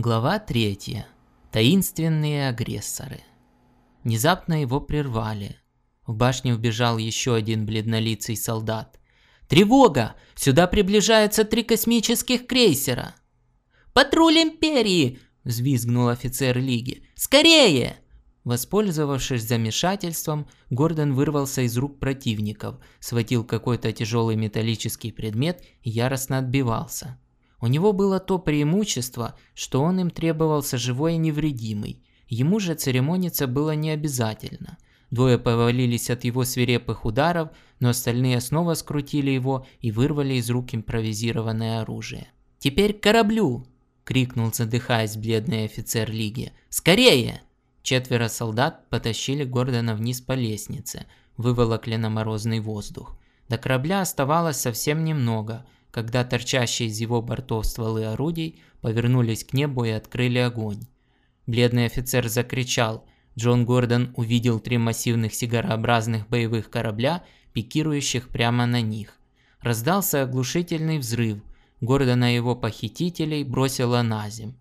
Глава 3. Таинственные агрессоры. Внезапно его прервали. В башню вбежал еще один бледнолицый солдат. «Тревога! Сюда приближаются три космических крейсера!» «Патруль Империи!» – взвизгнул офицер Лиги. «Скорее!» Воспользовавшись замешательством, Гордон вырвался из рук противников, схватил какой-то тяжелый металлический предмет и яростно отбивался. У него было то преимущество, что он им требовался живой и невредимый. Ему же церемониться было не обязательно. Двое повалились от его свирепых ударов, но остальные снова скрутили его и вырвали из рук импровизированное оружие. «Теперь к кораблю!» – крикнул, задыхаясь бледный офицер Лиги. «Скорее!» Четверо солдат потащили Гордона вниз по лестнице, выволокли на морозный воздух. До корабля оставалось совсем немного – когда торчащие из его бортов стволы орудий повернулись к небу и открыли огонь. Бледный офицер закричал. Джон Гордон увидел три массивных сигарообразных боевых корабля, пикирующих прямо на них. Раздался оглушительный взрыв. Гордона и его похитителей бросило на земь.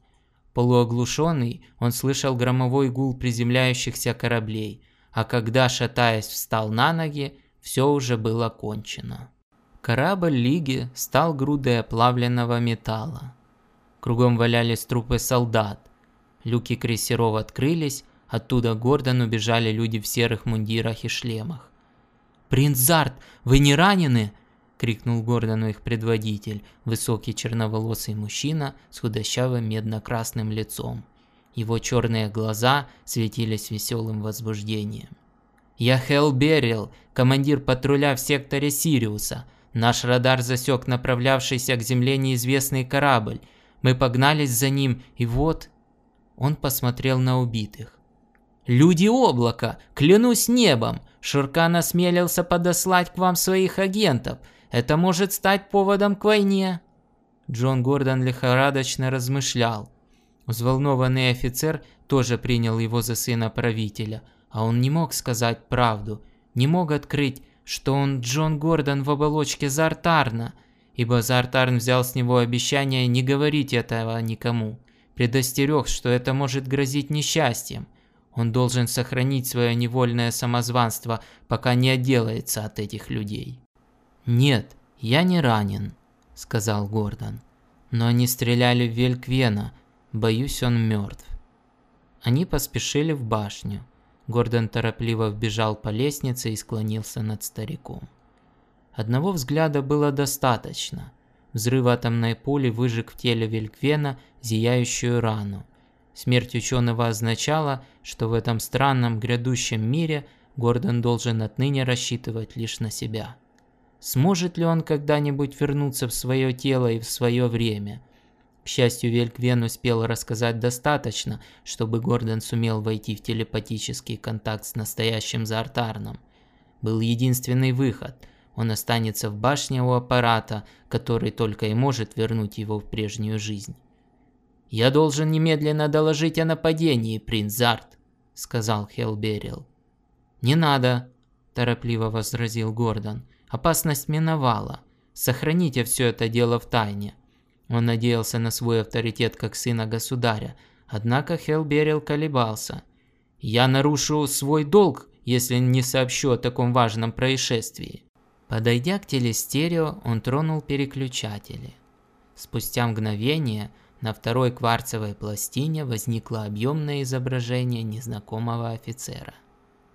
Полуоглушенный, он слышал громовой гул приземляющихся кораблей, а когда, шатаясь, встал на ноги, все уже было кончено. Корабль Лиги стал грудой оплавленного металла. Кругом валялись трупы солдат. Люки крейсеров открылись, оттуда Гордон убежали люди в серых мундирах и шлемах. «Принц Зарт, вы не ранены?» – крикнул Гордону их предводитель, высокий черноволосый мужчина с худощавым медно-красным лицом. Его черные глаза светились веселым возбуждением. «Я Хелл Беррил, командир патруля в секторе Сириуса», Наш радар засек направлявшийся к земле неизвестный корабль. Мы погнались за ним, и вот... Он посмотрел на убитых. «Люди облака! Клянусь небом! Шуркан осмелился подослать к вам своих агентов. Это может стать поводом к войне!» Джон Гордон лихорадочно размышлял. Взволнованный офицер тоже принял его за сына правителя, а он не мог сказать правду, не мог открыть что он Джон Гордон в оболочке Зартарна, ибо Зартарн взял с него обещание не говорить этого никому, предостерег, что это может грозить несчастьем. Он должен сохранить свое невольное самозванство, пока не отделается от этих людей. «Нет, я не ранен», — сказал Гордон. «Но они стреляли в Вельквена. Боюсь, он мертв». Они поспешили в башню. Гордон торопливо вбежал по лестнице и склонился над стариком. Одного взгляда было достаточно. Взрыв атомной пули выжег в теле Вельквена зияющую рану. Смерть ученого означала, что в этом странном грядущем мире Гордон должен отныне рассчитывать лишь на себя. Сможет ли он когда-нибудь вернуться в свое тело и в свое время – к счастью, Вельквен успел рассказать достаточно, чтобы Гордон сумел войти в телепатический контакт с настоящим Зартарном. Был единственный выход. Он останется в башне у аппарата, который только и может вернуть его в прежнюю жизнь. «Я должен немедленно доложить о нападении, принц Зарт», — сказал Хелберил. «Не надо», — торопливо возразил Гордон. «Опасность миновала. Сохраните все это дело в тайне. Он надеялся на свой авторитет как сына государя, однако Хелберил колебался. «Я нарушу свой долг, если не сообщу о таком важном происшествии». Подойдя к телестерео, он тронул переключатели. Спустя мгновение на второй кварцевой пластине возникло объемное изображение незнакомого офицера.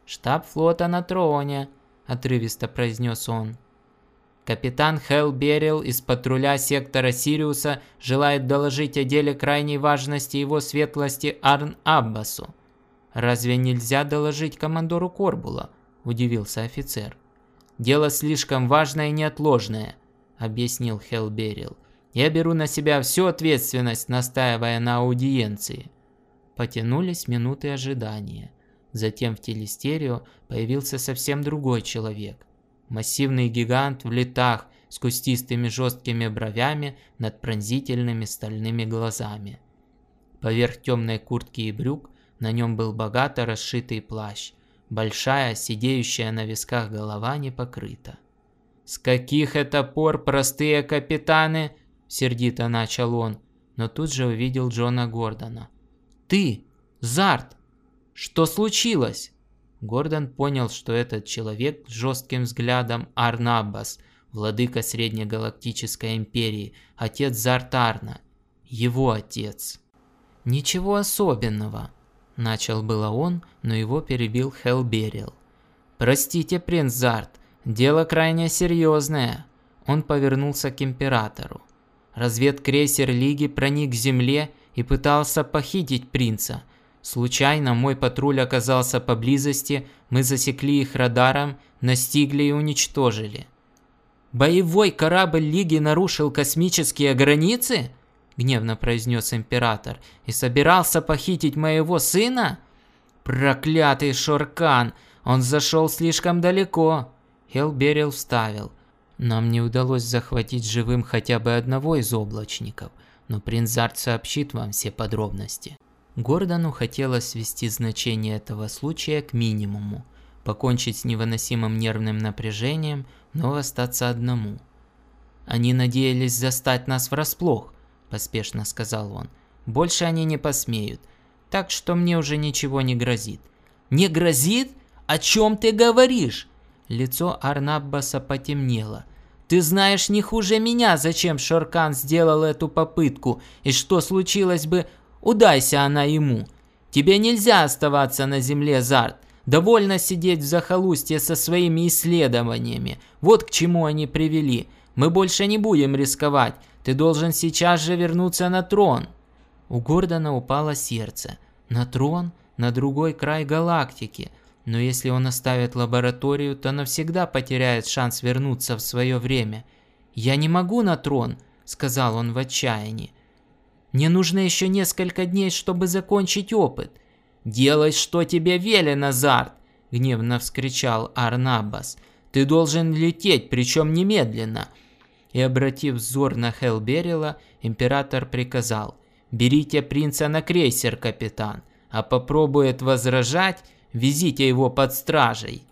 «Штаб флота на троне», – отрывисто произнес он. Капитан Хелл Берил из патруля сектора Сириуса желает доложить о деле крайней важности его светлости Арн Аббасу. «Разве нельзя доложить командору Корбула?» – удивился офицер. «Дело слишком важное и неотложное», – объяснил Хелл Берил. «Я беру на себя всю ответственность, настаивая на аудиенции». Потянулись минуты ожидания. Затем в телестерео появился совсем другой человек – Массивный гигант в летах с кустистыми жесткими бровями над пронзительными стальными глазами. Поверх темной куртки и брюк на нем был богато расшитый плащ. Большая, сидеющая на висках голова не покрыта. «С каких это пор простые капитаны?» – сердито начал он. но тут же увидел Джона Гордона. «Ты! Зарт! Что случилось?» Гордон понял, что этот человек с жестким взглядом Арнабас, владыка Среднегалактической империи, отец Зартарна. Его отец. «Ничего особенного», – начал было он, но его перебил Хелберил. «Простите, принц Зарт, дело крайне серьезное». Он повернулся к императору. Разведкрейсер Лиги проник к земле и пытался похитить принца. Случайно мой патруль оказался поблизости, мы засекли их радаром, настигли и уничтожили. «Боевой корабль Лиги нарушил космические границы?» – гневно произнес император. «И собирался похитить моего сына?» «Проклятый Шоркан! Он зашел слишком далеко!» Хелберил вставил – нам не удалось захватить живым хотя бы одного из облачников, но принц Зарт сообщит вам все подробности. Гордону хотелось свести значение этого случая к минимуму, покончить с невыносимым нервным напряжением, но остаться одному. «Они надеялись застать нас врасплох», – поспешно сказал он. «Больше они не посмеют, так что мне уже ничего не грозит». «Не грозит? О чем ты говоришь?» Лицо Арнаббаса потемнело. Ты знаешь не хуже меня, зачем Шоркан сделал эту попытку, и что случилось бы, удайся она ему. Тебе нельзя оставаться на земле, Зарт. Довольно сидеть в захолустье со своими исследованиями. Вот к чему они привели. Мы больше не будем рисковать. Ты должен сейчас же вернуться на трон. У Гордона упало сердце. На трон? На другой край галактики – но если он оставит лабораторию, то навсегда потеряет шанс вернуться в свое время. «Я не могу на трон», — сказал он в отчаянии. «Мне нужно еще несколько дней, чтобы закончить опыт». «Делай, что тебе велено, Зарт!» — гневно вскричал Арнабас. «Ты должен лететь, причем немедленно!» И обратив взор на Хелберила, император приказал. «Берите принца на крейсер, капитан, а попробует возражать, Везите его под стражей.